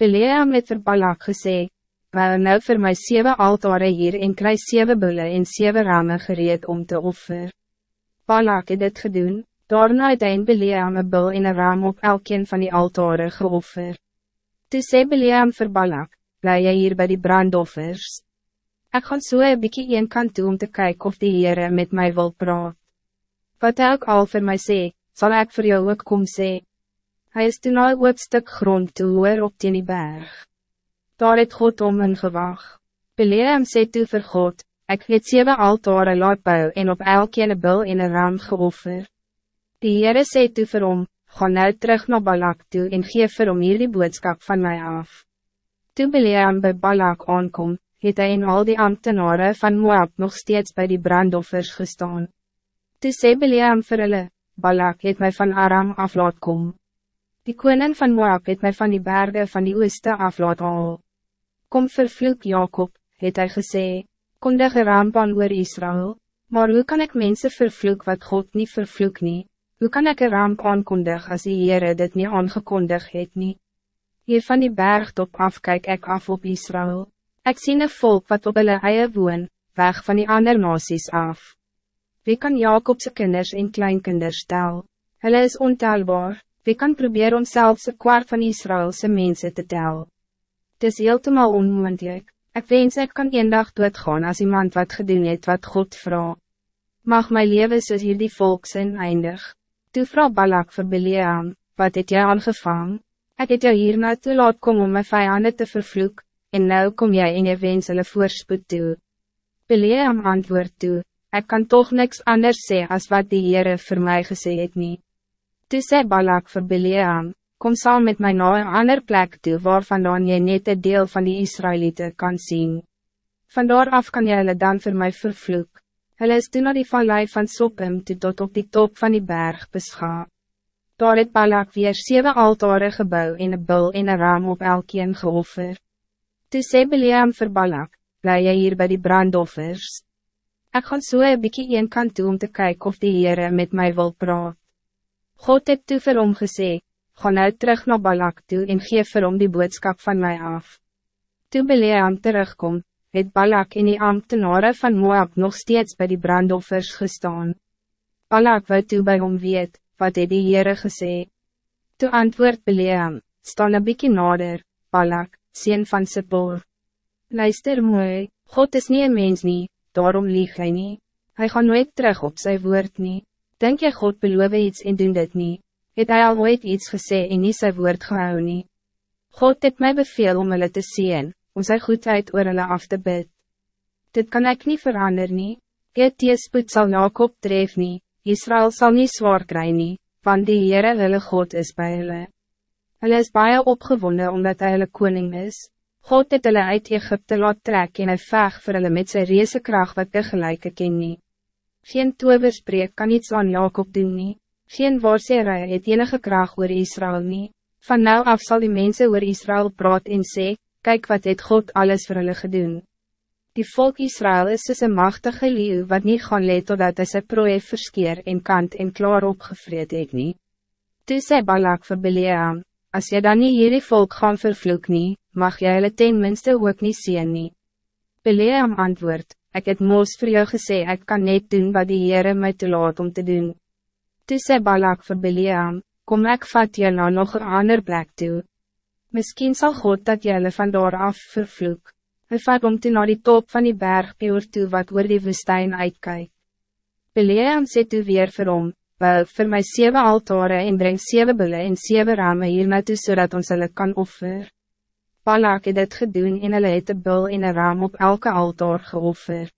Beleam het vir Balak gesê, Wel nou vir my sewe altare hier en kry sewe bulle en sewe ramme gereed om te offer. Balak het dit gedoen, daarna het hy in Beleam een bul en een ram op elkeen van die altare geoffer. Toe sê Beleam vir Balak, bly jy hier bij die brandoffers. Ik gaan so een bykie een kant toe om te kijken of die Heere met mij wil praat. Wat hy ook al vir my sê, sal ek vir jou ook kom sê. Hy is toen al een stuk grond toe hoor op die berg. Daar het God om in gewag. Beleam sê toe vir God, ek het zeven altare laat bou en op elkene bil en een ram geoffer. Die Heere sê toe vir hom, ga nou terug naar Balak toe en geef vir hom hierdie boodskap van mij af. Toe Beleam by Balak aankom, het hy en al die ambtenaren van Moab nog steeds bij die brandoffers gestaan. Toe sê Beleam vir hulle, Balak het mij van Aram af laat kom. Die koning van Moab het mij van die bergen van die ooste af laat haal. Kom vervloek Jacob, het hij gesê, kondig een ramp aan oor Israël, maar hoe kan ik mensen vervloek wat God niet vervloek nie? Hoe kan ik een ramp aankondig als die Heere dit niet aangekondig het nie? Hier van die bergtop af kijk ik af op Israël. Ik zie een volk wat op hulle eie woon, weg van die ander nasies af. Wie kan Jacobse kinders en kleinkinders tel? Hulle is ontelbaar, wie kan proberen om zelfs een kwart van Israëlse mensen te tellen? Het is heeltemal onmoendlik. Ik wens ik kan een dag doodgaan als iemand wat gedoen het wat God vraagt. Mag mijn leven soos hier die volksin eindig. Toe vrouw Balak vir Bileam, wat het jy aangevang? Ik het jou hier naartoe laat kom om my vijanden te vervloek, en nou kom jij in je wens hulle voorspoed toe. Bileam antwoord toe, ik kan toch niks anders zeggen als wat die Heere voor mij gesê het nie. Toe sê Balak vir Bileam, kom saam met mij naar een ander plek toe waarvandaan jy net een deel van die Israëlieten kan zien. Vandaar af kan jy hulle dan voor mij vervloek. Hulle is toen naar die vallei van Sopim toe tot op die top van die berg bescha. Daar het Balak weer zeven altare gebouw in een bul en een raam op elkeen geoffer. Toe sê Biliam vir Balak, bly jy hier bij die brandoffers. Ik ga so een bykie een kant toe om te kijken of die Heere met mij wil praat. God het toe vir hom gesê, ga nou terug naar Balak toe en geef vir hom die boodskap van mij af. Toe Beleam terugkom, het Balak en die ambtenaren van Moab nog steeds bij die brandoffers gestaan. Balak wou toe by hom weet, wat het die Heere gesê. Toe antwoord Beleam, staan een bykie nader, Balak, sien van Sippor. Luister mooi, God is niet een mens nie, daarom lieg hy nie. Hy gaan nooit terug op zijn woord nie. Denk jy God beloof iets en doen dit niet? het hij al ooit iets gesê en nie sy woord gehou nie. God het mij beveel om hulle te zien, om sy goedheid oor hulle af te bid. Dit kan ik niet veranderen nie, Geet teespoed sal Jacob tref nie, Israël zal niet zwaar kry nie, want die Heere hulle God is bij hulle. Hulle is baie opgewonden omdat hy hulle koning is. God het hulle uit Egypte laat trek en hy veg vir hulle met sy reese kracht wat tegelijke ken nie. Geen toverspreek kan iets aan Jacob doen nie. Geen waarserij het enige kracht oor Israël nie. Van nou af zal die mensen oor Israël praat en sê, kijk wat het God alles voor hulle gedoen. Die volk Israël is soos een machtige leeuw wat niet gaan leed totdat hy sy prooi verskeer en kant en klaar opgevreed het nie. Toe sê Balak vir Beleam, as jy dan nie hierdie volk gaan vervloek nie, mag jy hulle ten minste ook nie sien nie. Beleam antwoord, ik het moos voor jou gesê ek kan net doen wat die Heere my toelaat om te doen. Toe sê Balak vir Biliam, kom ek vat jy nou nog een ander plek toe. Misschien zal God dat jylle van daar af vervloek. Hy vat om toe na die top van die berg Peor toe wat oor die woestijn uitkyk. Biliam sê toe weer vir hom, bou vir my zeven altare en breng zeven bulle en zeven ramen hier naartoe zodat ons hulle kan offer. Balak het dit gedoen en hulle het een bul en een raam op elke altaar geoffer.